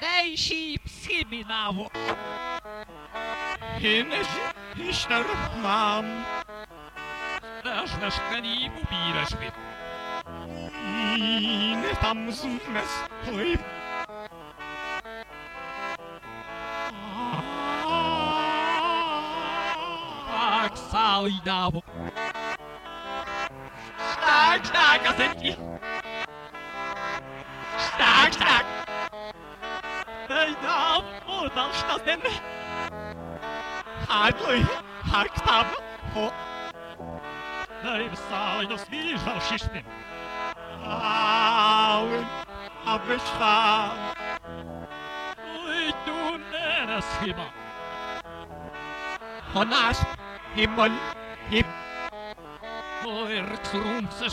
nejší psy mi návo. když na když mám, až na škaní ubíraš mi. Jíne tam znes hojb. Tak sálí dávo. Tak, tak, a teď Daj nam, udal sztaten. Hadley Haktab Ho Daj sali no smiżał szysznym. Auen Abishcha Oj, tu nenas chyba. Honas Himmel Him Oj, rksurum, coś